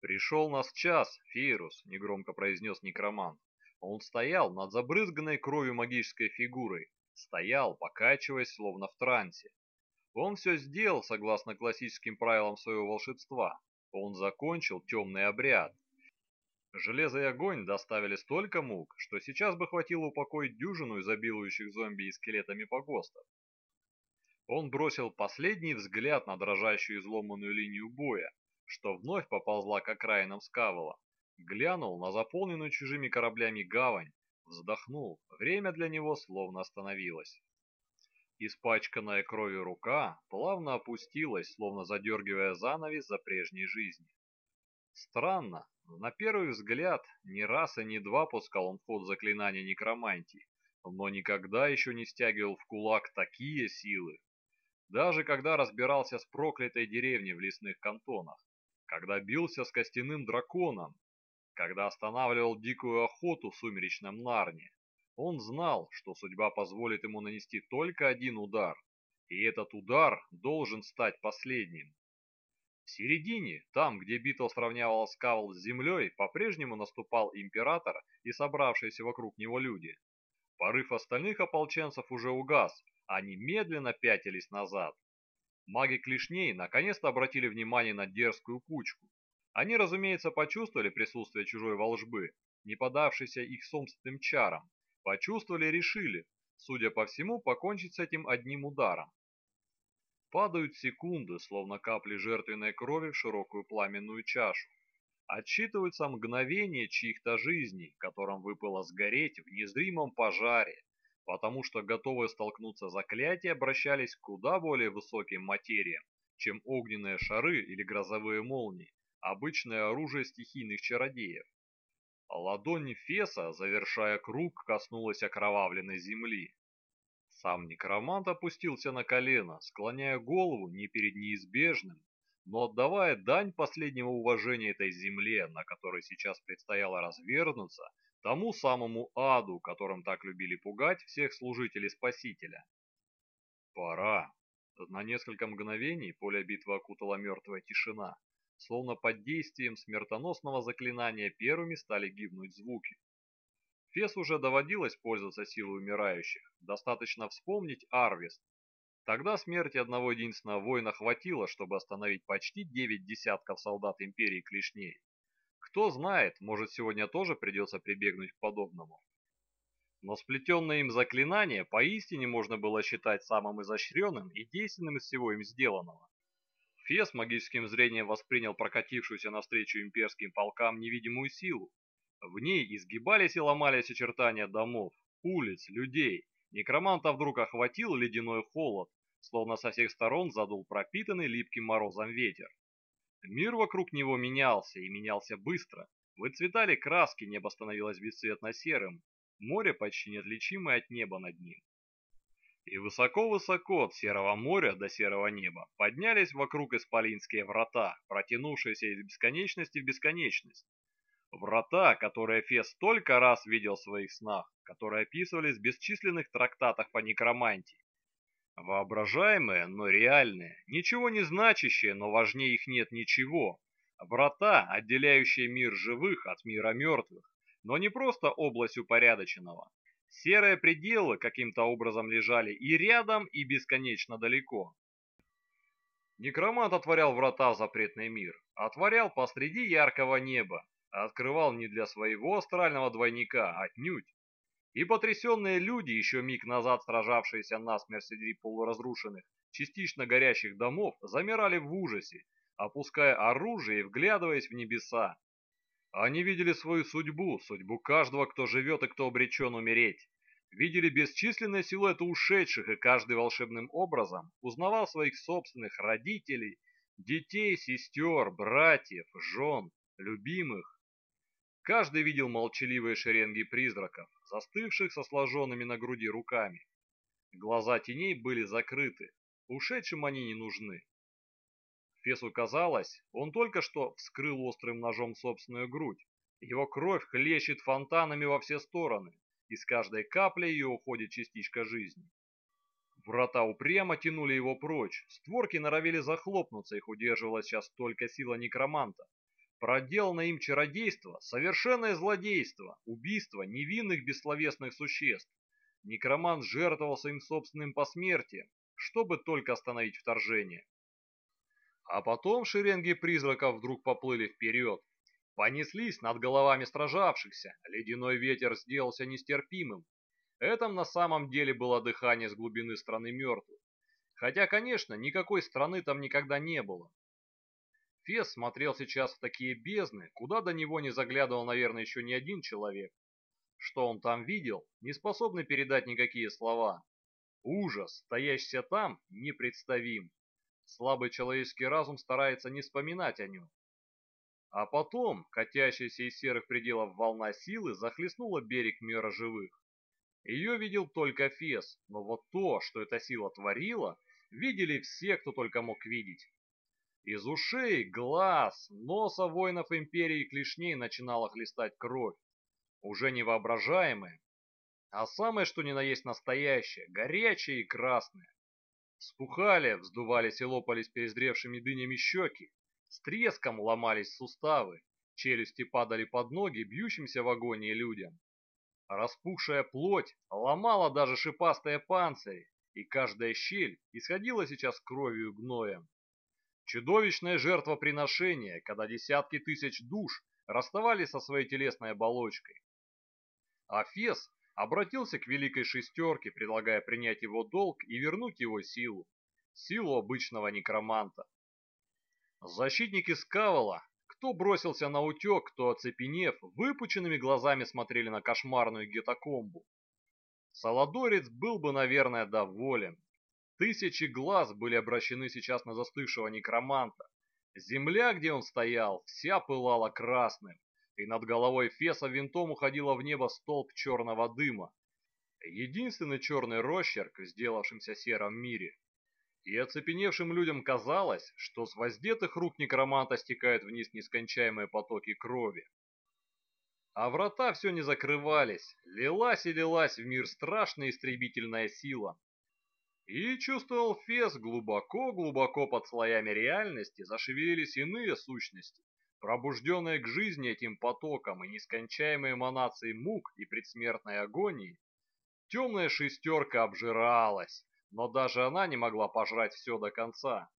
«Пришел нас час, Фейрус», — негромко произнес некромант. Он стоял над забрызганной кровью магической фигурой, стоял, покачиваясь, словно в трансе. Он все сделал согласно классическим правилам своего волшебства. Он закончил темный обряд. Железо и огонь доставили столько мук, что сейчас бы хватило упокоить дюжину изобилующих зомби и скелетами погостов. Он бросил последний взгляд на дрожащую изломанную линию боя, что вновь поползла к окраинам Скавола, глянул на заполненную чужими кораблями гавань, вздохнул, время для него словно остановилось. Испачканная кровью рука плавно опустилась, словно задергивая занавес за прежней жизни. Странно, на первый взгляд, ни раз и ни два пускал он в ход заклинания некромантии, но никогда еще не стягивал в кулак такие силы, даже когда разбирался с проклятой деревней в лесных кантонах, когда бился с костяным драконом, когда останавливал дикую охоту в сумеречном Нарне, он знал, что судьба позволит ему нанести только один удар, и этот удар должен стать последним. В середине, там, где Битл сравнивал Скавл с землей, по-прежнему наступал император и собравшиеся вокруг него люди. Порыв остальных ополченцев уже угас, они медленно пятились назад. Маги клешней наконец-то обратили внимание на дерзкую кучку. Они, разумеется, почувствовали присутствие чужой волжбы, не подавшейся их собственным чарам. Почувствовали и решили, судя по всему, покончить с этим одним ударом. Падают секунды, словно капли жертвенной крови в широкую пламенную чашу. Отсчитываются мгновения чьих-то жизней, которым выпало сгореть в незримом пожаре, потому что готовые столкнуться заклятия обращались куда более высоким материям, чем огненные шары или грозовые молнии, обычное оружие стихийных чародеев. Ладонь Феса, завершая круг, коснулась окровавленной земли. Сам некромант опустился на колено, склоняя голову не перед неизбежным, но отдавая дань последнего уважения этой земле, на которой сейчас предстояло развернуться, тому самому аду, которым так любили пугать всех служителей Спасителя. Пора. На несколько мгновений поле битвы окутала мертвая тишина, словно под действием смертоносного заклинания первыми стали гибнуть звуки. Фес уже доводилось пользоваться силой умирающих, достаточно вспомнить Арвист. Тогда смерти одного единственного воина хватило, чтобы остановить почти девять десятков солдат Империи Клешней. Кто знает, может сегодня тоже придется прибегнуть к подобному. Но сплетенное им заклинание поистине можно было считать самым изощренным и действенным из всего им сделанного. Фес магическим зрением воспринял прокатившуюся навстречу имперским полкам невидимую силу. В ней изгибались и ломались очертания домов, улиц, людей. Некроманта вдруг охватил ледяной холод, словно со всех сторон задул пропитанный липким морозом ветер. Мир вокруг него менялся, и менялся быстро. Выцветали краски, небо становилось бесцветно-серым, море почти неотличимое от неба над ним. И высоко-высоко от серого моря до серого неба поднялись вокруг исполинские врата, протянувшиеся из бесконечности в бесконечность. Врата, которые Фес столько раз видел в своих снах, которые описывались в бесчисленных трактатах по некромантии, Воображаемые, но реальные, ничего не значащие, но важнее их нет ничего. Врата, отделяющие мир живых от мира мертвых, но не просто область упорядоченного. Серые пределы каким-то образом лежали и рядом, и бесконечно далеко. Некромант отворял врата в запретный мир, отворял посреди яркого неба, открывал не для своего астрального двойника, отнюдь, и потрясенные люди, еще миг назад сражавшиеся насмерть среди полуразрушенных, частично горящих домов, замирали в ужасе, опуская оружие и вглядываясь в небеса. Они видели свою судьбу, судьбу каждого, кто живет и кто обречен умереть. Видели бесчисленные силуэты ушедших, и каждый волшебным образом узнавал своих собственных родителей, детей, сестер, братьев, жен, любимых. Каждый видел молчаливые шеренги призраков, застывших со сложенными на груди руками. Глаза теней были закрыты, ушедшим они не нужны. Фесу казалось, он только что вскрыл острым ножом собственную грудь. Его кровь хлещет фонтанами во все стороны, и с каждой капли ее уходит частичка жизни. Врата упрямо тянули его прочь, створки норовили захлопнуться, их удерживала сейчас только сила некроманта. Проделанное им чародейство – совершенное злодейство, убийство невинных бессловесных существ. Некромант жертвовал своим собственным посмертием, чтобы только остановить вторжение. А потом шеренги призраков вдруг поплыли вперед, понеслись над головами стражавшихся, ледяной ветер сделался нестерпимым. Это на самом деле было дыхание с глубины страны мертвых. Хотя, конечно, никакой страны там никогда не было. Фес смотрел сейчас в такие бездны, куда до него не заглядывал, наверное, еще ни один человек. Что он там видел, не способны передать никакие слова. Ужас, стоящийся там, непредставим. Слабый человеческий разум старается не вспоминать о нем. А потом, катящаяся из серых пределов волна силы, захлестнула берег мира живых. Ее видел только Фес, но вот то, что эта сила творила, видели все, кто только мог видеть. Из ушей, глаз, носа воинов империи клешней начинала хлестать кровь. Уже невоображаемая, а самое что ни на есть настоящее, горячее и красное. Вспухали, вздувались и лопались перезревшими дынями щеки, с треском ломались суставы, челюсти падали под ноги бьющимся в агонии людям. Распухшая плоть ломала даже шипастые панцири, и каждая щель исходила сейчас кровью и гноем. Чудовищное жертвоприношение, когда десятки тысяч душ расставались со своей телесной оболочкой. А Фес обратился к Великой Шестерке, предлагая принять его долг и вернуть его силу, силу обычного некроманта. Защитники Скавала, кто бросился на утек, кто оцепенев, выпученными глазами смотрели на кошмарную гетокомбу. Саладорец был бы, наверное, доволен, Тысячи глаз были обращены сейчас на застывшего некроманта. Земля, где он стоял, вся пылала красным, и над головой Феса винтом уходила в небо столб черного дыма. Единственный черный росчерк в сделавшемся сером мире. И оцепеневшим людям казалось, что с воздетых рук некроманта стекают вниз нескончаемые потоки крови. А врата все не закрывались, лилась и лилась в мир страшная истребительная сила, и чувствовал Фес глубоко-глубоко под слоями реальности зашевелились иные сущности, пробужденные к жизни этим потоком и нескончаемой эманацией мук и предсмертной агонии. Темная шестерка обжиралась, но даже она не могла пожрать все до конца.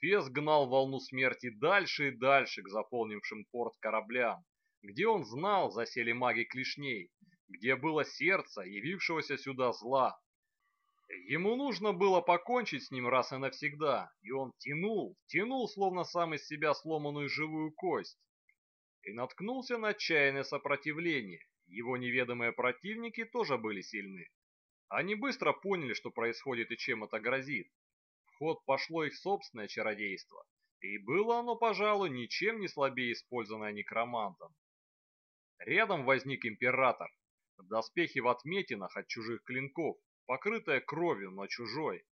Фес гнал волну смерти дальше и дальше к заполнившим порт кораблям, где он знал засели маги клешней, где было сердце явившегося сюда зла, Ему нужно было покончить с ним раз и навсегда, и он тянул, тянул, словно сам из себя сломанную живую кость. И наткнулся на отчаянное сопротивление. Его неведомые противники тоже были сильны. Они быстро поняли, что происходит и чем это грозит. В ход пошло их собственное чародейство, и было оно, пожалуй, ничем не слабее использованное некромантом. Рядом возник император, доспехи в отметинах от чужих клинков, покрытая кровью, но чужой.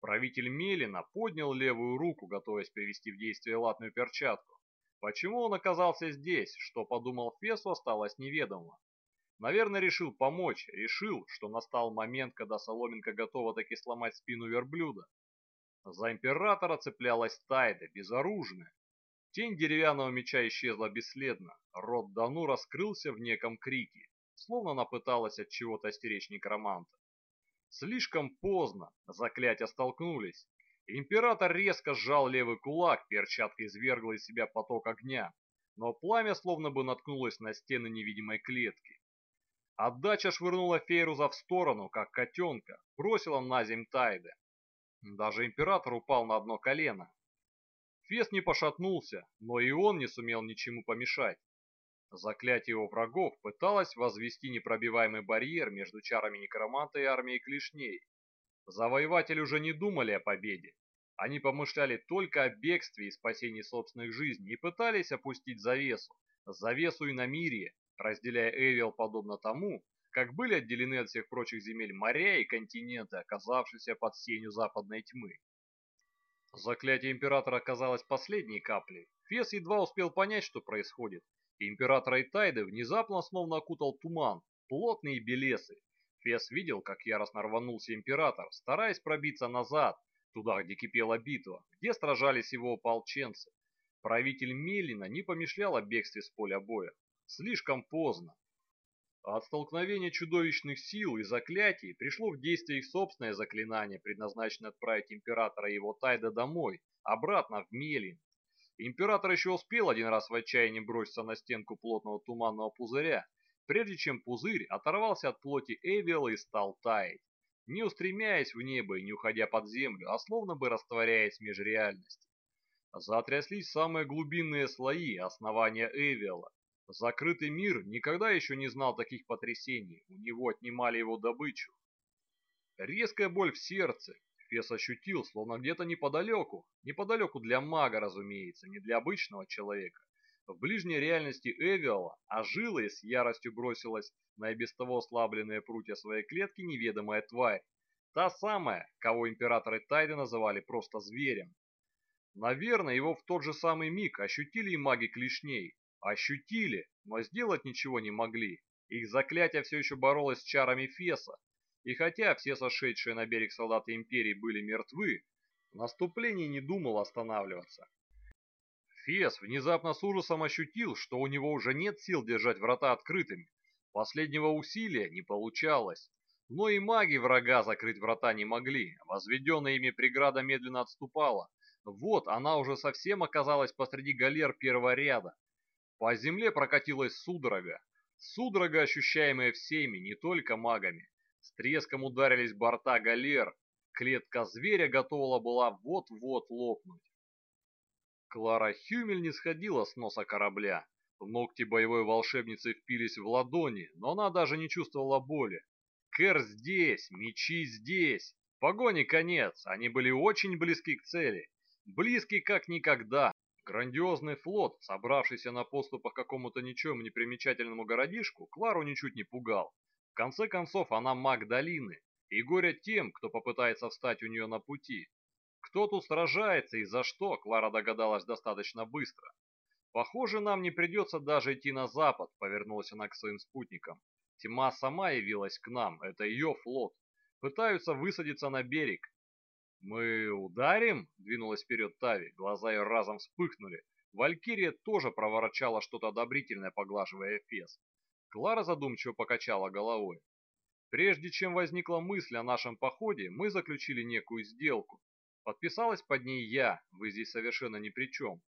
Правитель Мелина поднял левую руку, готовясь привести в действие латную перчатку. Почему он оказался здесь, что подумал Фесу, осталось неведомо. Наверное, решил помочь, решил, что настал момент, когда Соломенко готова таки сломать спину верблюда. За императора цеплялась Тайда, безоружная. Тень деревянного меча исчезла бесследно, рот Дану раскрылся в неком крике, словно она пыталась от чего-то остеречь некроманта. Слишком поздно, заклятия столкнулись. Император резко сжал левый кулак, перчатка извергла из себя поток огня, но пламя словно бы наткнулось на стены невидимой клетки. Отдача швырнула Фейруза в сторону, как котенка, бросила на земь Тайды. Даже император упал на одно колено. Фес не пошатнулся, но и он не сумел ничему помешать. Заклятие его врагов пыталось возвести непробиваемый барьер между чарами некроманта и армией клешней. Завоеватели уже не думали о победе. Они помышляли только о бегстве и спасении собственных жизней и пытались опустить завесу, завесу и на мире, разделяя Эвил подобно тому, как были отделены от всех прочих земель моря и континенты, оказавшиеся под сенью западной тьмы. Заклятие Императора оказалось последней каплей. Фес едва успел понять, что происходит, Императора Итайды внезапно словно окутал туман, плотный и белесый. Фес видел, как яростно рванулся император, стараясь пробиться назад, туда, где кипела битва, где сражались его ополченцы. Правитель Мелина не помышлял о бегстве с поля боя. Слишком поздно. От столкновения чудовищных сил и заклятий пришло в действие их собственное заклинание, предназначенное отправить императора и его Тайда домой, обратно в Мелин. Император еще успел один раз в отчаянии броситься на стенку плотного туманного пузыря, прежде чем пузырь оторвался от плоти Эвиэла и стал таять, не устремяясь в небо и не уходя под землю, а словно бы растворяясь в межреальности. Затряслись самые глубинные слои основания Эвиэла. Закрытый мир никогда еще не знал таких потрясений, у него отнимали его добычу. Резкая боль в сердце, Фес ощутил, словно где-то неподалеку, неподалеку для мага, разумеется, не для обычного человека. В ближней реальности Эвиала ожила и с яростью бросилась на и без того ослабленные прутья своей клетки неведомая тварь. Та самая, кого императоры Тайды называли просто зверем. Наверное, его в тот же самый миг ощутили и маги клешней. Ощутили, но сделать ничего не могли. Их заклятие все еще боролось с чарами Феса, и хотя все сошедшие на берег солдаты Империи были мертвы, наступление не думал останавливаться. Фес внезапно с ужасом ощутил, что у него уже нет сил держать врата открытыми. Последнего усилия не получалось. Но и маги врага закрыть врата не могли. Возведенная ими преграда медленно отступала. Вот она уже совсем оказалась посреди галер первого ряда. По земле прокатилась судорога. Судорога, ощущаемая всеми, не только магами. С треском ударились борта галер. Клетка зверя готова была вот-вот лопнуть. Клара Хюмель не сходила с носа корабля. Ногти боевой волшебницы впились в ладони, но она даже не чувствовала боли. Кэр здесь, мечи здесь. Погони конец, они были очень близки к цели. Близки как никогда. Грандиозный флот, собравшийся на поступах к какому-то ничем не примечательному городишку, Клару ничуть не пугал. В конце концов, она маг долины, и горе тем, кто попытается встать у нее на пути. Кто тут сражается и за что, Клара догадалась достаточно быстро. Похоже, нам не придется даже идти на запад, повернулась она к своим спутникам. Тьма сама явилась к нам, это ее флот. Пытаются высадиться на берег. «Мы ударим?» — двинулась вперед Тави, глаза ее разом вспыхнули. Валькирия тоже проворчала что-то одобрительное, поглаживая Эфес. Клара задумчиво покачала головой. Прежде чем возникла мысль о нашем походе, мы заключили некую сделку. Подписалась под ней я, вы здесь совершенно ни при чем.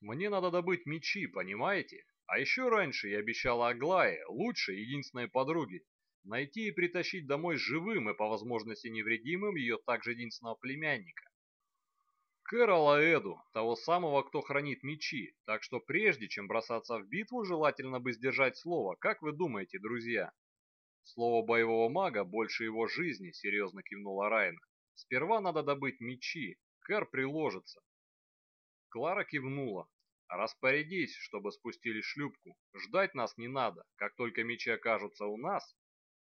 Мне надо добыть мечи, понимаете? А еще раньше я обещала Аглае, лучшей, единственной подруге, найти и притащить домой живым и по возможности невредимым ее также единственного племянника. Кэрола Эду, того самого, кто хранит мечи, так что прежде чем бросаться в битву, желательно бы сдержать слово, как вы думаете, друзья? Слово боевого мага больше его жизни, серьезно кивнула Райна. Сперва надо добыть мечи, Кэр приложится. Клара кивнула. Распорядись, чтобы спустили шлюпку. Ждать нас не надо. Как только мечи окажутся у нас...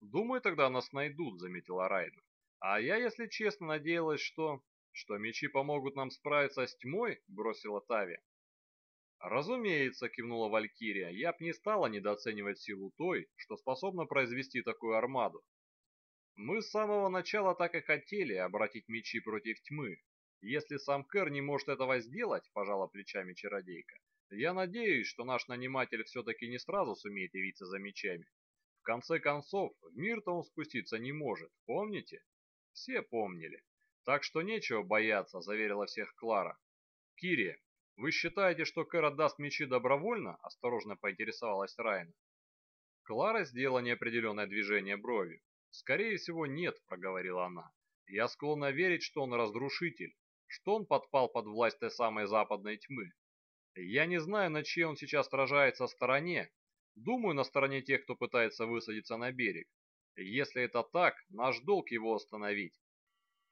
Думаю, тогда нас найдут, заметила Райна. А я, если честно, надеялась, что... «Что мечи помогут нам справиться с тьмой?» – бросила Тави. «Разумеется», – кивнула Валькирия, – «я б не стала недооценивать силу той, что способна произвести такую армаду. Мы с самого начала так и хотели обратить мечи против тьмы. Если сам Кэр не может этого сделать, пожала плечами чародейка, я надеюсь, что наш наниматель все-таки не сразу сумеет явиться за мечами. В конце концов, в мир-то он спуститься не может, помните? Все помнили. «Так что нечего бояться», — заверила всех Клара. «Кири, вы считаете, что Кэр отдаст мечи добровольно?» — осторожно поинтересовалась Райна. Клара сделала неопределенное движение бровью. «Скорее всего, нет», — проговорила она. «Я склонна верить, что он разрушитель, что он подпал под власть той самой западной тьмы. Я не знаю, на чьей он сейчас сражается стороне. Думаю, на стороне тех, кто пытается высадиться на берег. Если это так, наш долг его остановить.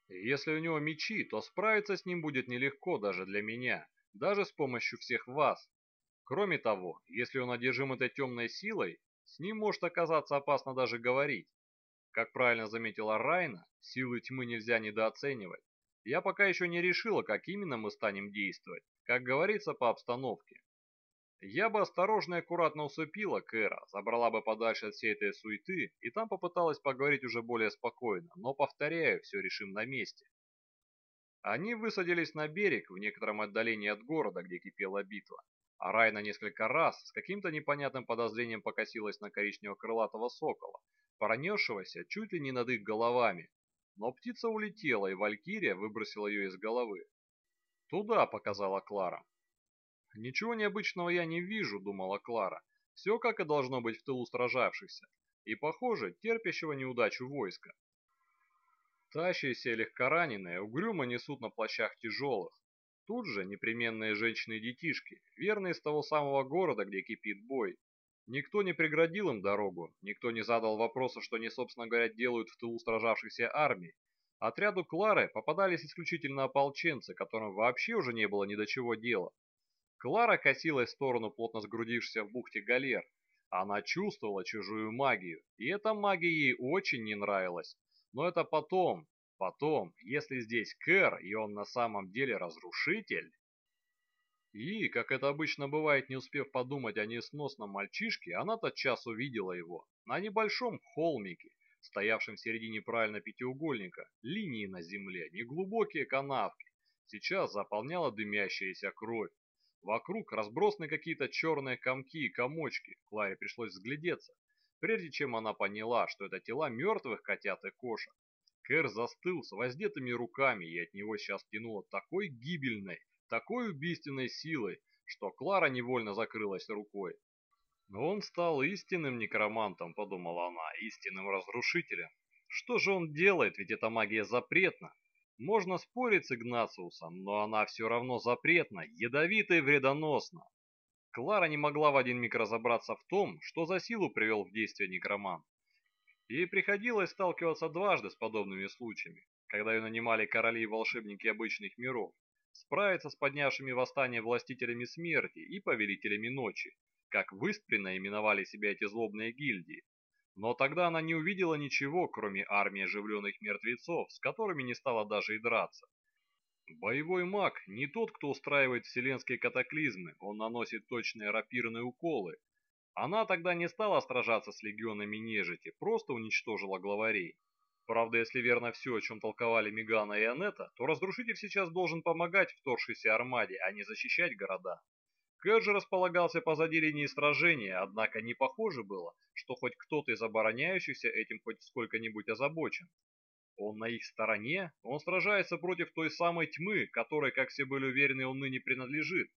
Если у него мечи, то справиться с ним будет нелегко даже для меня, даже с помощью всех вас. Кроме того, если он одержим этой темной силой, с ним может оказаться опасно даже говорить. Как правильно заметила Райна, силы тьмы нельзя недооценивать. Я пока еще не решила, как именно мы станем действовать, как говорится, по обстановке. Я бы осторожно и аккуратно усыпила Кэра, забрала бы подальше от всей этой суеты и там попыталась поговорить уже более спокойно, но, повторяю, все решим на месте. Они высадились на берег в некотором отдалении от города, где кипела битва. А Райна несколько раз с каким-то непонятным подозрением покосилась на коричнево-крылатого сокола, пронесшегося чуть ли не над их головами. Но птица улетела, и Валькирия выбросила ее из головы. «Туда», — показала Клара. «Ничего необычного я не вижу», — думала Клара. «Все как и должно быть в тылу сражавшихся. И, похоже, терпящего неудачу войска. Тащиеся легкораненые угрюмо несут на плащах тяжелых. Тут же непременные женщины и детишки, верные из того самого города, где кипит бой. Никто не преградил им дорогу, никто не задал вопроса, что они, собственно говоря, делают в тылу сражавшихся армий. Отряду Клары попадались исключительно ополченцы, которым вообще уже не было ни до чего дела. Клара косилась в сторону плотно сгрудившихся в бухте галер. Она чувствовала чужую магию, и эта магия ей очень не нравилась. Но это потом, потом, если здесь Кэр, и он на самом деле разрушитель. И, как это обычно бывает, не успев подумать о несносном мальчишке, она тотчас увидела его на небольшом холмике, стоявшем в середине правильно пятиугольника, линии на земле, неглубокие канавки. Сейчас заполняла дымящаяся кровь. Вокруг разбросаны какие-то черные комки и комочки. Кларе пришлось взглядеться прежде чем она поняла, что это тела мертвых котят и кошек. Кэр застыл с воздетыми руками, и от него сейчас тянуло такой гибельной, такой убийственной силой, что Клара невольно закрылась рукой. Но он стал истинным некромантом, подумала она, истинным разрушителем. Что же он делает, ведь эта магия запретна. Можно спорить с Игнациусом, но она все равно запретна, ядовита и вредоносна. Клара не могла в один миг разобраться в том, что за силу привел в действие некромант. Ей приходилось сталкиваться дважды с подобными случаями, когда ее нанимали короли и волшебники обычных миров, справиться с поднявшими восстание властителями смерти и повелителями ночи, как выспренно именовали себя эти злобные гильдии. Но тогда она не увидела ничего, кроме армии оживленных мертвецов, с которыми не стала даже и драться. Боевой маг не тот, кто устраивает вселенские катаклизмы, он наносит точные рапирные уколы. Она тогда не стала сражаться с легионами нежити, просто уничтожила главарей. Правда, если верно все, о чем толковали Мегана и Анетта, то разрушитель сейчас должен помогать вторгшейся армаде, а не защищать города. Кэт же располагался позади линии сражения, однако не похоже было, что хоть кто-то из обороняющихся этим хоть сколько-нибудь озабочен. Он на их стороне, он сражается против той самой тьмы, которой, как все были уверены, он ныне принадлежит.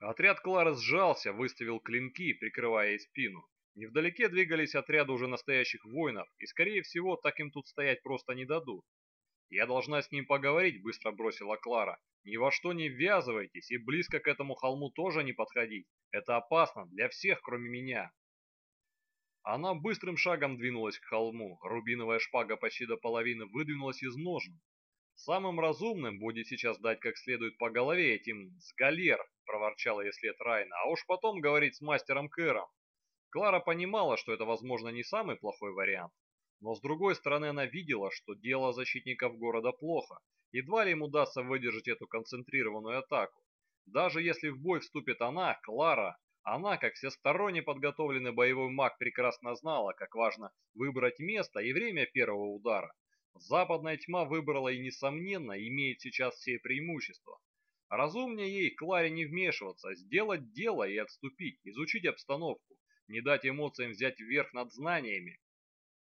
Отряд Клара сжался, выставил клинки, прикрывая ей спину. Невдалеке двигались отряды уже настоящих воинов, и, скорее всего, так им тут стоять просто не дадут. «Я должна с ним поговорить», — быстро бросила Клара. «Ни во что не ввязывайтесь, и близко к этому холму тоже не подходить. Это опасно для всех, кроме меня». Она быстрым шагом двинулась к холму, рубиновая шпага почти до половины выдвинулась из ножен. «Самым разумным будет сейчас дать как следует по голове этим с галер», — проворчала ей след Райна, «а уж потом говорить с мастером Кэром». Клара понимала, что это, возможно, не самый плохой вариант, но с другой стороны она видела, что дело защитников города плохо, едва ли им удастся выдержать эту концентрированную атаку. Даже если в бой вступит она, Клара, она, как всесторонне подготовленный боевой маг, прекрасно знала, как важно выбрать место и время первого удара. Западная тьма выбрала и, несомненно, имеет сейчас все преимущества. Разумнее ей, Кларе, не вмешиваться, сделать дело и отступить, изучить обстановку, не дать эмоциям взять вверх над знаниями.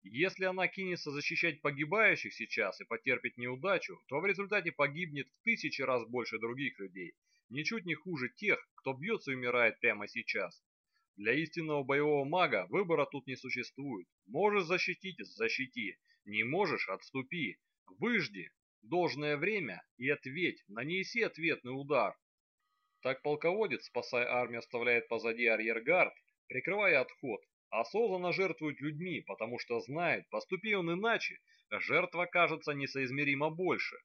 Если она кинется защищать погибающих сейчас и потерпит неудачу, то в результате погибнет в тысячи раз больше других людей, ничуть не хуже тех, кто бьется и умирает прямо сейчас. Для истинного боевого мага выбора тут не существует. Можешь защитить – защити, не можешь – отступи. Выжди должное время и ответь, нанеси ответный удар. Так полководец, спасая армию, оставляет позади арьергард, прикрывая отход, осознанно жертвует людьми, потому что знает, поступи он иначе, жертва кажется несоизмеримо больше.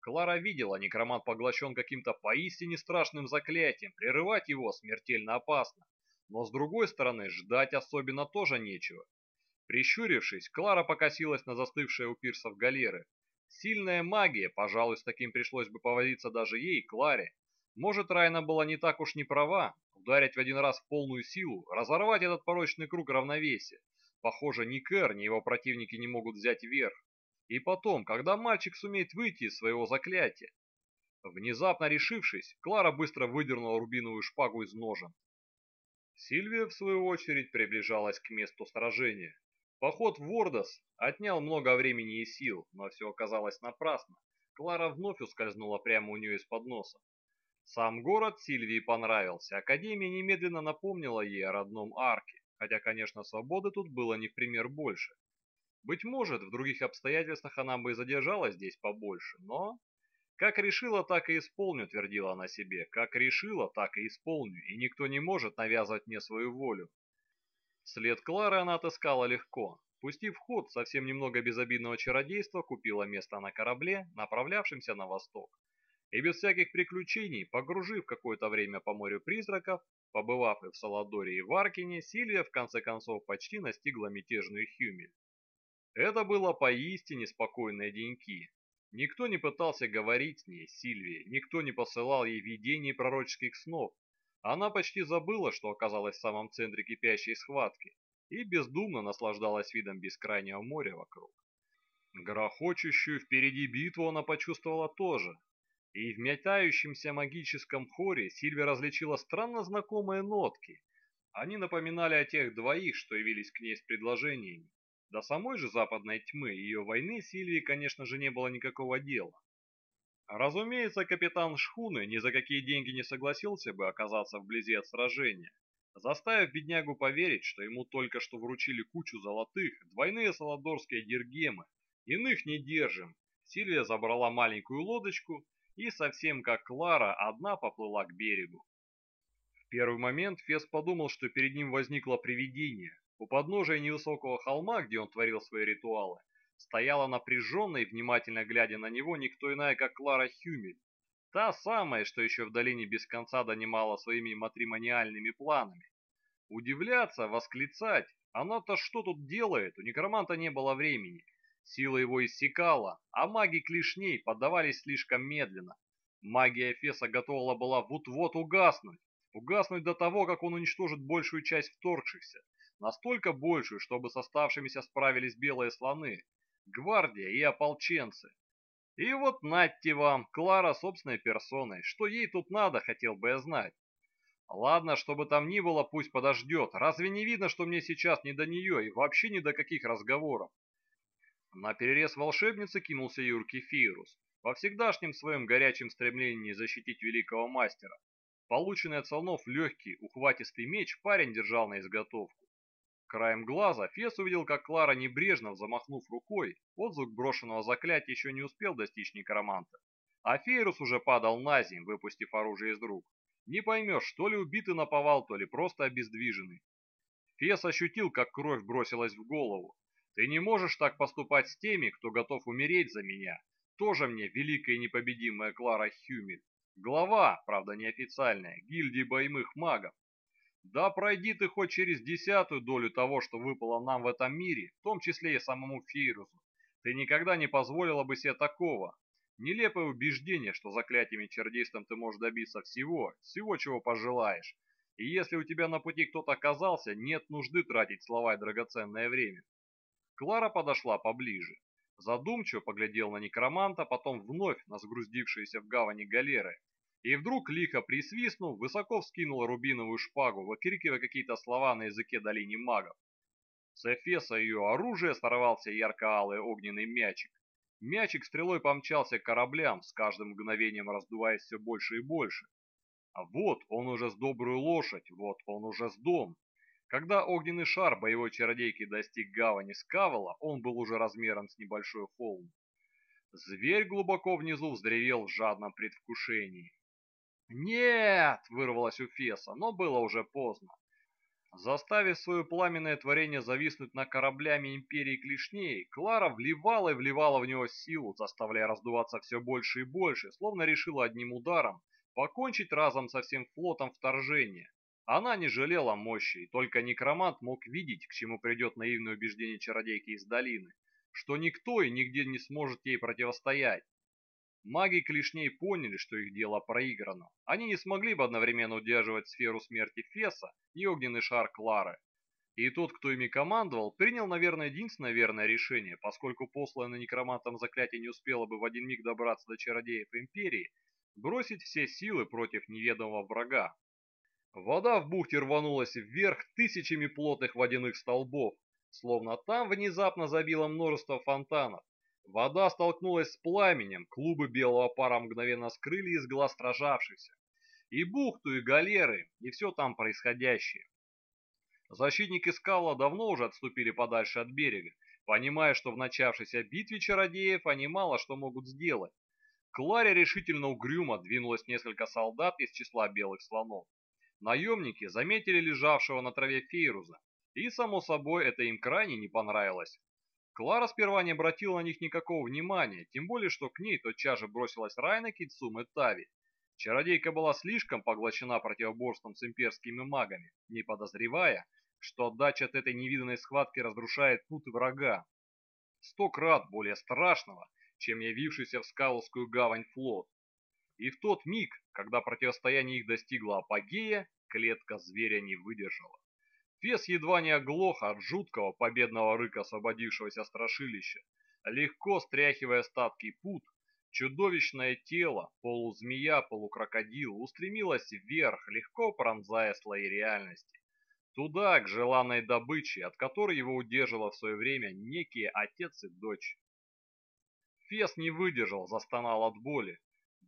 Клара видела, некромант поглощен каким-то поистине страшным заклятием, прерывать его смертельно опасно. Но с другой стороны, ждать особенно тоже нечего. Прищурившись, Клара покосилась на застывшие у пирсов галеры. Сильная магия, пожалуй, с таким пришлось бы повозиться даже ей, Кларе. Может, Райна была не так уж не права, ударить в один раз в полную силу, разорвать этот порочный круг равновесия. Похоже, ни Кэр, ни его противники не могут взять верх. И потом, когда мальчик сумеет выйти из своего заклятия, Внезапно решившись, Клара быстро выдернула рубиновую шпагу из ножен. Сильвия, в свою очередь, приближалась к месту сражения. Поход в Вордос отнял много времени и сил, но все оказалось напрасно. Клара вновь ускользнула прямо у нее из-под носа. Сам город Сильвии понравился, Академия немедленно напомнила ей о родном арке, хотя, конечно, свободы тут было не в пример больше. Быть может, в других обстоятельствах она бы и задержалась здесь побольше, но как решила, так и исполню, твердила она себе. Как решила, так и исполню, и никто не может навязывать мне свою волю. След Клары она отыскала легко. Пустив в ход совсем немного безобидного чародейства, купила место на корабле, направлявшемся на восток. И без всяких приключений, погружив какое-то время по морю призраков, побывав и в Саладоре, и в Аркине, Сильвия в конце концов почти настигла мятежную Хюмель. Это было поистине спокойные деньки, Никто не пытался говорить с ней, Сильвии, никто не посылал ей видений пророческих снов. Она почти забыла, что оказалась в самом центре кипящей схватки, и бездумно наслаждалась видом бескрайнего моря вокруг. Грохочущую впереди битву она почувствовала тоже, и в метающемся магическом хоре Сильвия различила странно знакомые нотки. Они напоминали о тех двоих, что явились к ней с предложениями. До самой же западной тьмы и ее войны Сильвии, конечно же, не было никакого дела. Разумеется, капитан шхуны ни за какие деньги не согласился бы оказаться вблизи от сражения, заставив беднягу поверить, что ему только что вручили кучу золотых, двойные саладорские диргемы. Иных не держим. Сильвия забрала маленькую лодочку и, совсем как Клара, одна поплыла к берегу. В первый момент Фес подумал, что перед ним возникло привидение, у подножия невысокого холма, где он творил свои ритуалы, стояла напряженная и внимательно глядя на него никто иная, как Клара Хюмель. Та самая, что еще в долине без конца донимала своими матримониальными планами. Удивляться, восклицать, она-то что тут делает, у некроманта не было времени. Сила его иссякала, а маги клешней поддавались слишком медленно. Магия Эфеса готова была вот-вот угаснуть. Угаснуть до того, как он уничтожит большую часть вторгшихся настолько большую, чтобы с оставшимися справились белые слоны, гвардия и ополченцы. И вот надьте вам, Клара собственной персоной, что ей тут надо, хотел бы я знать. Ладно, что бы там ни было, пусть подождет. Разве не видно, что мне сейчас не до нее и вообще ни до каких разговоров? На перерез волшебницы кинулся юркий Фирус, во всегдашнем своем горячем стремлении защитить великого мастера. Полученный от слонов легкий, ухватистый меч парень держал на изготовку. Краем глаза Фес увидел, как Клара, небрежно замахнув рукой, отзвук брошенного заклятия еще не успел достичь некроманта. А Фейрус уже падал на землю, выпустив оружие из рук. Не поймешь, то ли убитый наповал, то ли просто обездвиженный. Фес ощутил, как кровь бросилась в голову. Ты не можешь так поступать с теми, кто готов умереть за меня. Тоже мне великая непобедимая Клара Хюмель. Глава, правда неофициальная, гильдии боевых магов. Да пройди ты хоть через десятую долю того, что выпало нам в этом мире, в том числе и самому Фейрусу. Ты никогда не позволила бы себе такого. Нелепое убеждение, что заклятиями чародейством ты можешь добиться всего, всего, чего пожелаешь. И если у тебя на пути кто-то оказался, нет нужды тратить слова и драгоценное время. Клара подошла поближе. Задумчиво поглядел на некроманта, потом вновь на сгруздившиеся в гавани галеры и вдруг, лихо присвистнув, высоко вскинула рубиновую шпагу, выкрикивая какие-то слова на языке долини магов. С эфеса ее оружия сорвался ярко-алый огненный мячик. Мячик стрелой помчался к кораблям, с каждым мгновением раздуваясь все больше и больше. А вот он уже с добрую лошадь, вот он уже с дом. Когда огненный шар боевой чародейки достиг гавани Скавала, он был уже размером с небольшой холм. Зверь глубоко внизу вздревел в жадном предвкушении. «Нет!» — вырвалось у Феса, но было уже поздно. Заставив свое пламенное творение зависнуть на кораблями Империи Клешней, Клара вливала и вливала в него силу, заставляя раздуваться все больше и больше, словно решила одним ударом покончить разом со всем флотом вторжения. Она не жалела мощи, и только некромант мог видеть, к чему придет наивное убеждение чародейки из долины, что никто и нигде не сможет ей противостоять, Маги клешней поняли, что их дело проиграно. Они не смогли бы одновременно удерживать сферу смерти Феса и огненный шар Клары. И тот, кто ими командовал, принял, наверное, единственное верное решение, поскольку посланное некромантом заклятие не успело бы в один миг добраться до чародеев Империи, бросить все силы против неведомого врага. Вода в бухте рванулась вверх тысячами плотных водяных столбов, словно там внезапно забило множество фонтанов. Вода столкнулась с пламенем, клубы белого пара мгновенно скрыли из глаз стражавшихся. И бухту, и галеры, и все там происходящее. Защитники скала давно уже отступили подальше от берега, понимая, что в начавшейся битве чародеев они мало что могут сделать. Кларе решительно угрюмо двинулось несколько солдат из числа белых слонов. Наемники заметили лежавшего на траве Фейруза, и, само собой, это им крайне не понравилось. Клара сперва не обратила на них никакого внимания, тем более, что к ней тотчас же бросилась Райна, Китсум и Тави. Чародейка была слишком поглощена противоборством с имперскими магами, не подозревая, что отдача от этой невиданной схватки разрушает путы врага. Сто крат более страшного, чем явившийся в Скаловскую гавань флот. И в тот миг, когда противостояние их достигло апогея, клетка зверя не выдержала. Фес едва не оглох от жуткого победного рыка освободившегося страшилища. Легко стряхивая остатки пут, чудовищное тело, полузмея, полукрокодил, устремилось вверх, легко пронзая слои реальности. Туда, к желанной добыче, от которой его удерживало в свое время некие отец и дочь. Фес не выдержал, застонал от боли.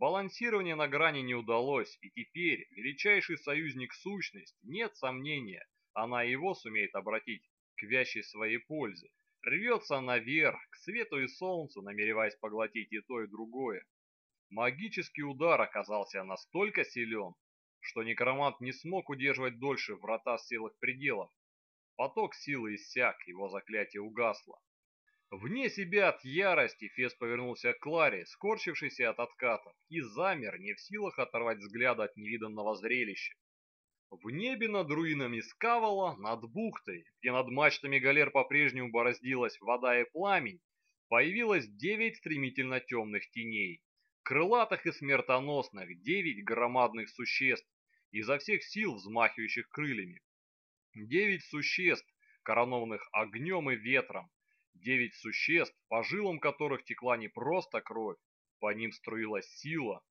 Балансирование на грани не удалось, и теперь величайший союзник сущность, нет сомнения, она его сумеет обратить к вящей своей пользе. Рвется наверх, к свету и солнцу, намереваясь поглотить и то, и другое. Магический удар оказался настолько силен, что некромант не смог удерживать дольше врата силых пределов. Поток силы иссяк, его заклятие угасло. Вне себя от ярости Фес повернулся к Кларе, скорчившейся от откатов, и замер, не в силах оторвать взгляда от невиданного зрелища. В небе над руинами Скавала, над бухтой, где над мачтами галер по-прежнему бороздилась вода и пламень, появилось девять стремительно темных теней. Крылатых и смертоносных девять громадных существ, изо всех сил взмахивающих крыльями. Девять существ, коронованных огнем и ветром. Девять существ, по жилам которых текла не просто кровь, по ним струилась сила.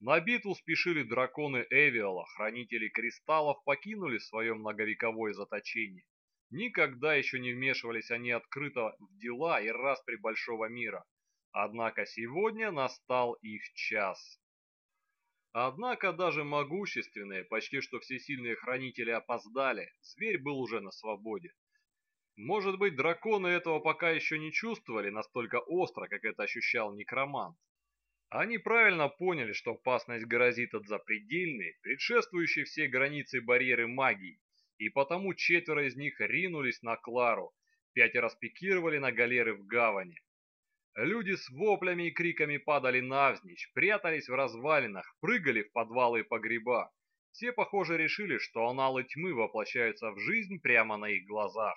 На битву спешили драконы Эвиала, хранители кристаллов покинули свое многовековое заточение. Никогда еще не вмешивались они открыто в дела и распри большого мира. Однако сегодня настал их час. Однако даже могущественные, почти что всесильные хранители опоздали, зверь был уже на свободе. Может быть, драконы этого пока еще не чувствовали настолько остро, как это ощущал некромант. Они правильно поняли, что опасность грозит от запредельной, предшествующей всей границы барьеры магии, и потому четверо из них ринулись на Клару, пятеро спикировали на галеры в гавани. Люди с воплями и криками падали навзничь, прятались в развалинах, прыгали в подвалы и погреба. Все, похоже, решили, что аналы тьмы воплощаются в жизнь прямо на их глазах.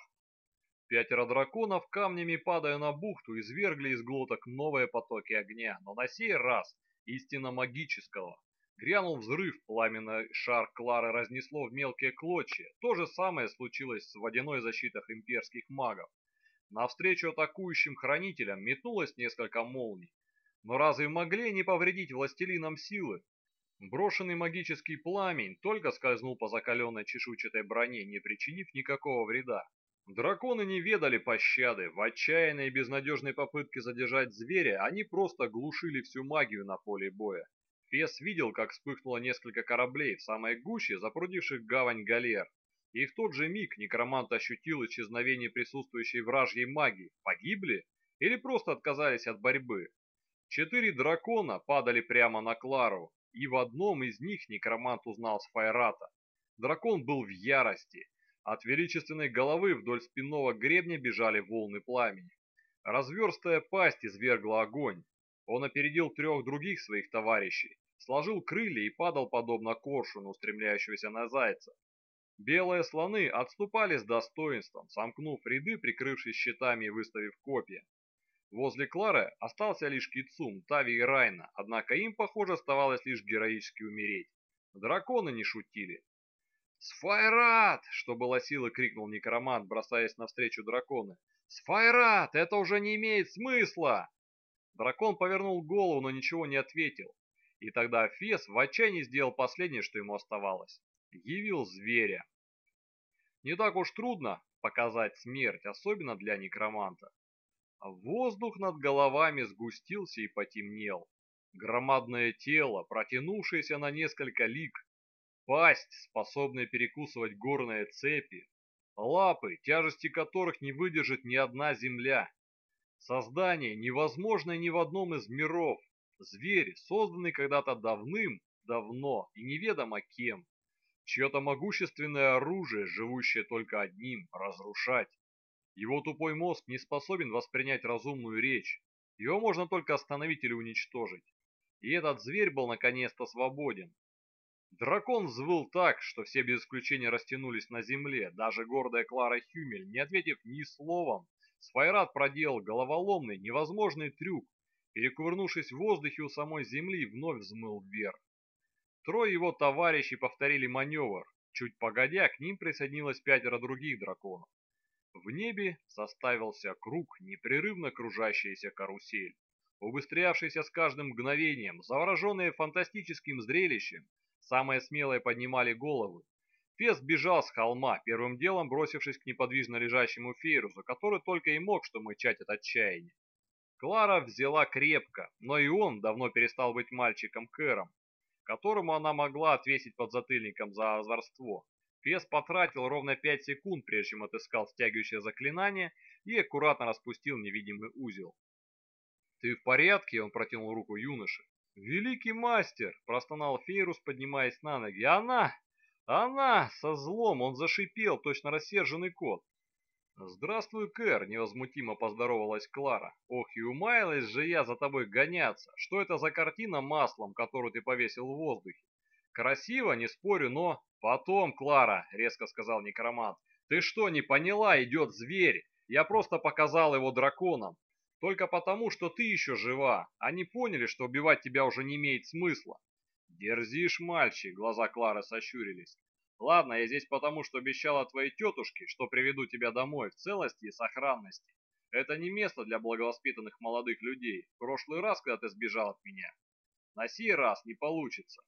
Пятеро драконов, камнями падая на бухту, извергли из глоток новые потоки огня, но на сей раз истинно магического. Грянул взрыв, пламенный шар Клары разнесло в мелкие клочья. То же самое случилось с водяной защитой имперских магов. Навстречу атакующим хранителям метнулось несколько молний. Но разве могли не повредить властелинам силы? Брошенный магический пламень только скользнул по закаленной чешуйчатой броне, не причинив никакого вреда. Драконы не ведали пощады. В отчаянной и безнадежной попытке задержать зверя они просто глушили всю магию на поле боя. Фес видел, как вспыхнуло несколько кораблей в самой гуще, запрудивших гавань галер. И в тот же миг некромант ощутил исчезновение присутствующей вражьей магии. Погибли? Или просто отказались от борьбы? Четыре дракона падали прямо на Клару, и в одном из них некромант узнал Сфайрата. Дракон был в ярости. От величественной головы вдоль спинного гребня бежали волны пламени. Разверстая пасть извергла огонь. Он опередил трех других своих товарищей, сложил крылья и падал подобно коршуну, устремляющегося на зайца. Белые слоны отступали с достоинством, сомкнув ряды, прикрывшись щитами и выставив копья. Возле Клары остался лишь Кицум, Тави и Райна, однако им, похоже, оставалось лишь героически умереть. Драконы не шутили. «Сфайрат!» — что было силы, крикнул некромант, бросаясь навстречу драконы. «Сфайрат! Это уже не имеет смысла!» Дракон повернул голову, но ничего не ответил. И тогда Фес в отчаянии сделал последнее, что ему оставалось. Явил зверя. Не так уж трудно показать смерть, особенно для некроманта. Воздух над головами сгустился и потемнел. Громадное тело, протянувшееся на несколько лиг, пасть, способная перекусывать горные цепи, лапы, тяжести которых не выдержит ни одна земля. Создание, невозможное ни в одном из миров. Зверь, созданный когда-то давным-давно и неведомо кем. Чье-то могущественное оружие, живущее только одним – разрушать. Его тупой мозг не способен воспринять разумную речь. Его можно только остановить или уничтожить. И этот зверь был наконец-то свободен. Дракон взвыл так, что все без исключения растянулись на земле, даже гордая Клара Хюмель, не ответив ни словом. Сфайрат проделал головоломный, невозможный трюк, перекувырнувшись в воздухе у самой земли, вновь взмыл вверх. Трое его товарищей повторили маневр. Чуть погодя, к ним присоединилось пятеро других драконов. В небе составился круг, непрерывно кружащаяся карусель. Убыстрявшиеся с каждым мгновением, завороженные фантастическим зрелищем, самые смелые поднимали головы. Фес бежал с холма, первым делом бросившись к неподвижно лежащему Фейрусу, который только и мог что мычать от отчаяния. Клара взяла крепко, но и он давно перестал быть мальчиком Кэром, которому она могла отвесить подзатыльником за озорство. Фес потратил ровно пять секунд, прежде чем отыскал стягивающее заклинание и аккуратно распустил невидимый узел. «Ты в порядке?» — он протянул руку юноше. «Великий мастер!» — простонал Фейрус, поднимаясь на ноги. «Она! Она!» — со злом он зашипел, точно рассерженный кот. «Здравствуй, Кэр!» — невозмутимо поздоровалась Клара. «Ох, и умаялась же я за тобой гоняться! Что это за картина маслом, которую ты повесил в воздухе? Красиво, не спорю, но...» «Потом, Клара!» — резко сказал некромант. «Ты что, не поняла? Идет зверь! Я просто показал его драконам. Только потому, что ты еще жива. Они поняли, что убивать тебя уже не имеет смысла». «Дерзишь, мальчик!» — глаза Клары сощурились. Ладно, я здесь потому, что обещала твоей тетушке, что приведу тебя домой в целости и сохранности. Это не место для благовоспитанных молодых людей. В прошлый раз, когда ты сбежал от меня. На сей раз не получится.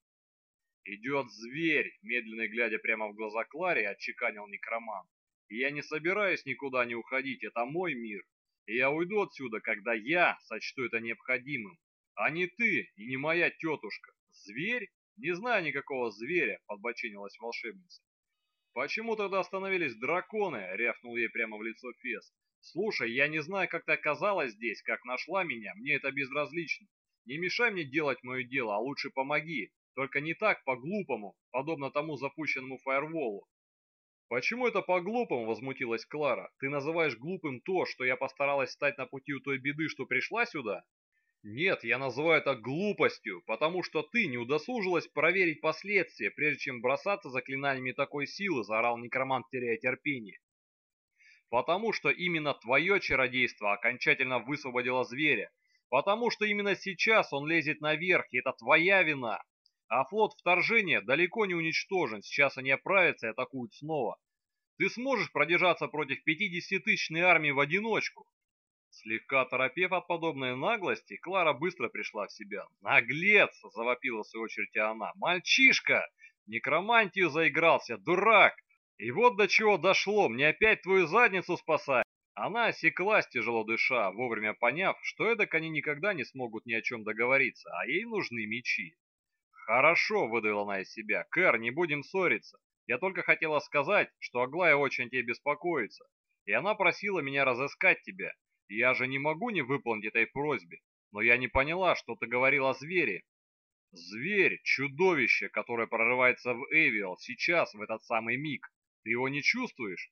Идет зверь, медленно глядя прямо в глаза Кларе, отчеканил некроман. И я не собираюсь никуда не уходить, это мой мир. И я уйду отсюда, когда я сочту это необходимым. А не ты и не моя тетушка. Зверь? «Не знаю никакого зверя», — подбочинилась волшебница. «Почему тогда остановились драконы?» — рявкнул ей прямо в лицо Фес. «Слушай, я не знаю, как ты оказалась здесь, как нашла меня, мне это безразлично. Не мешай мне делать мое дело, а лучше помоги. Только не так, по-глупому, подобно тому запущенному фаерволу». «Почему это по-глупому?» — возмутилась Клара. «Ты называешь глупым то, что я постаралась стать на пути у той беды, что пришла сюда?» Нет, я называю это глупостью, потому что ты не удосужилась проверить последствия, прежде чем бросаться заклинаниями такой силы, заорал некромант, теряя терпение. Потому что именно твое чародейство окончательно высвободило зверя. Потому что именно сейчас он лезет наверх, и это твоя вина. А флот вторжения далеко не уничтожен, сейчас они оправятся и атакуют снова. Ты сможешь продержаться против 50-тысячной армии в одиночку? Слегка торопев от подобной наглости, Клара быстро пришла в себя. «Наглец!» — завопила в свою очередь она. «Мальчишка! Некромантию заигрался, дурак! И вот до чего дошло, мне опять твою задницу спасать!» Она осеклась, тяжело дыша, вовремя поняв, что эдак они никогда не смогут ни о чем договориться, а ей нужны мечи. «Хорошо», — выдавила она из себя. «Кэр, не будем ссориться. Я только хотела сказать, что Аглая очень тебе беспокоится, и она просила меня разыскать тебя. Я же не могу не выполнить этой просьбе, но я не поняла, что ты говорил о звере. Зверь, чудовище, которое прорывается в Эвиал сейчас, в этот самый миг. Ты его не чувствуешь?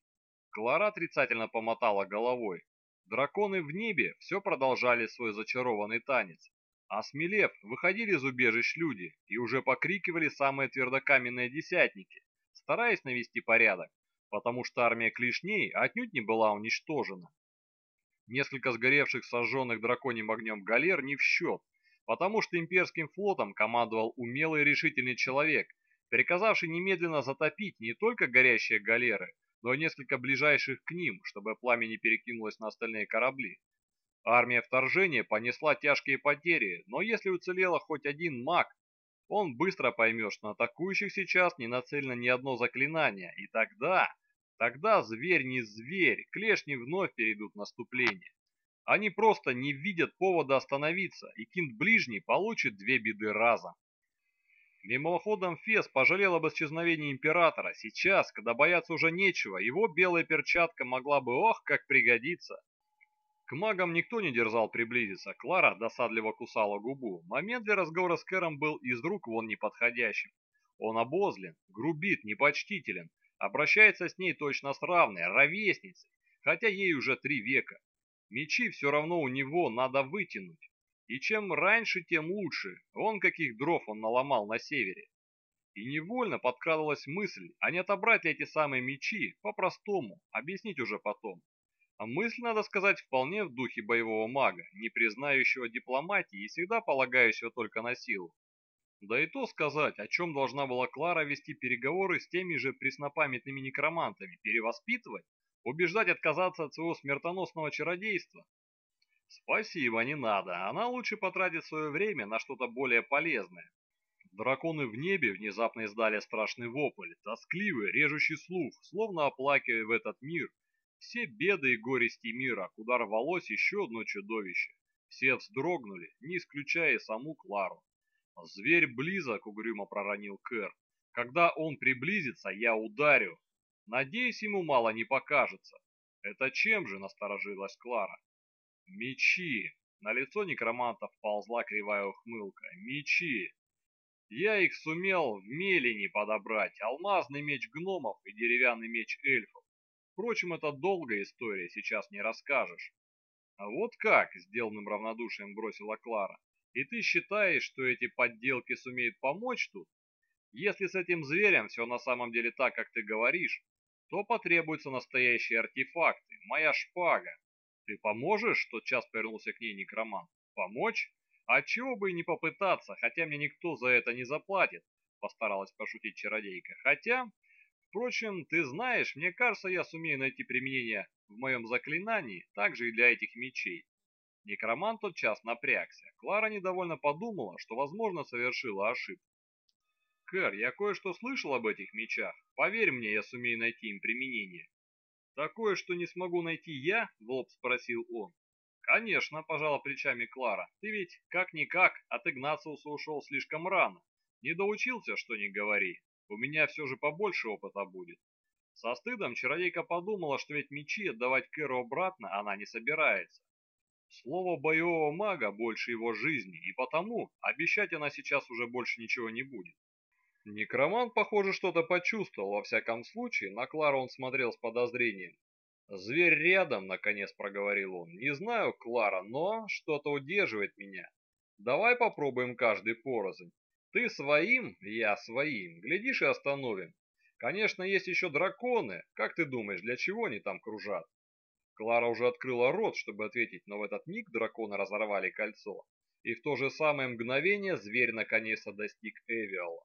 Клара отрицательно помотала головой. Драконы в небе все продолжали свой зачарованный танец. А смелев, выходили из убежищ люди и уже покрикивали самые твердокаменные десятники, стараясь навести порядок, потому что армия клешней отнюдь не была уничтожена. Несколько сгоревших сожженных драконьим огнем галер не в счет, потому что имперским флотом командовал умелый и решительный человек, приказавший немедленно затопить не только горящие галеры, но и несколько ближайших к ним, чтобы пламя не перекинулось на остальные корабли. Армия вторжения понесла тяжкие потери, но если уцелела хоть один маг, он быстро поймет, что на атакующих сейчас не нацелено ни одно заклинание, и тогда, тогда зверь не зверь, клешни вновь перейдут в наступление. Они просто не видят повода остановиться, и Кинт Ближний получит две беды разом. Мимоходом Фес пожалел об исчезновении Императора. Сейчас, когда бояться уже нечего, его белая перчатка могла бы, ох, как пригодиться. К магам никто не дерзал приблизиться. Клара досадливо кусала губу. Момент для разговора с Кэром был из рук вон неподходящим. Он обозлен, грубит, непочтителен, обращается с ней точно с равной, ровесницей, хотя ей уже три века. Мечи все равно у него надо вытянуть. И чем раньше, тем лучше. Он каких дров он наломал на севере. И невольно подкрадывалась мысль, а не отобрать ли эти самые мечи по-простому, объяснить уже потом. А мысль, надо сказать, вполне в духе боевого мага, не признающего дипломатии и всегда полагающего только на силу. Да и то сказать, о чем должна была Клара вести переговоры с теми же преснопамятными некромантами, перевоспитывать, убеждать отказаться от своего смертоносного чародейства. Спасибо, не надо, она лучше потратит свое время на что-то более полезное. Драконы в небе внезапно издали страшный вопль, тоскливый, режущий слух, словно оплакивая в этот мир все беды и горести мира, куда рвалось еще одно чудовище. Все вздрогнули, не исключая саму Клару. «Зверь близок», — угрюмо проронил Кэр. «Когда он приблизится, я ударю. Надеюсь, ему мало не покажется». «Это чем же?» — насторожилась Клара. «Мечи!» На лицо некроманта вползла кривая ухмылка. «Мечи!» Я их сумел в Мелине подобрать, алмазный меч гномов и деревянный меч эльфов. Впрочем, это долгая история, сейчас не расскажешь. А вот как, сделанным равнодушием бросила Клара. И ты считаешь, что эти подделки сумеют помочь тут? Если с этим зверем все на самом деле так, как ты говоришь, то потребуются настоящие артефакты, моя шпага. Ты поможешь? Тотчас повернулся к ней некромант. Помочь? А чего бы и не попытаться, хотя мне никто за это не заплатит, постаралась пошутить чародейка. Хотя, впрочем, ты знаешь, мне кажется, я сумею найти применение в моем заклинании, также и для этих мечей. Некромант тотчас напрягся. Клара недовольно подумала, что, возможно, совершила ошибку. «Кэр, я кое-что слышал об этих мечах. Поверь мне, я сумею найти им применение». «Такое, что не смогу найти я?» — в лоб спросил он. «Конечно», — пожала плечами Клара. «Ты ведь, как-никак, от Игнациуса ушел слишком рано. Не доучился, что не говори. У меня все же побольше опыта будет». Со стыдом чародейка подумала, что ведь мечи отдавать Кэру обратно она не собирается. Слово боевого мага больше его жизни, и потому обещать она сейчас уже больше ничего не будет. Некромант, похоже, что-то почувствовал, во всяком случае, на Клару он смотрел с подозрением. «Зверь рядом», — наконец проговорил он. «Не знаю, Клара, но что-то удерживает меня. Давай попробуем каждый порознь. Ты своим, я своим. Глядишь и остановим. Конечно, есть еще драконы. Как ты думаешь, для чего они там кружат?» Клара уже открыла рот, чтобы ответить, но в этот миг драконы разорвали кольцо. И в то же самое мгновение зверь наконец-то достиг Эвиала.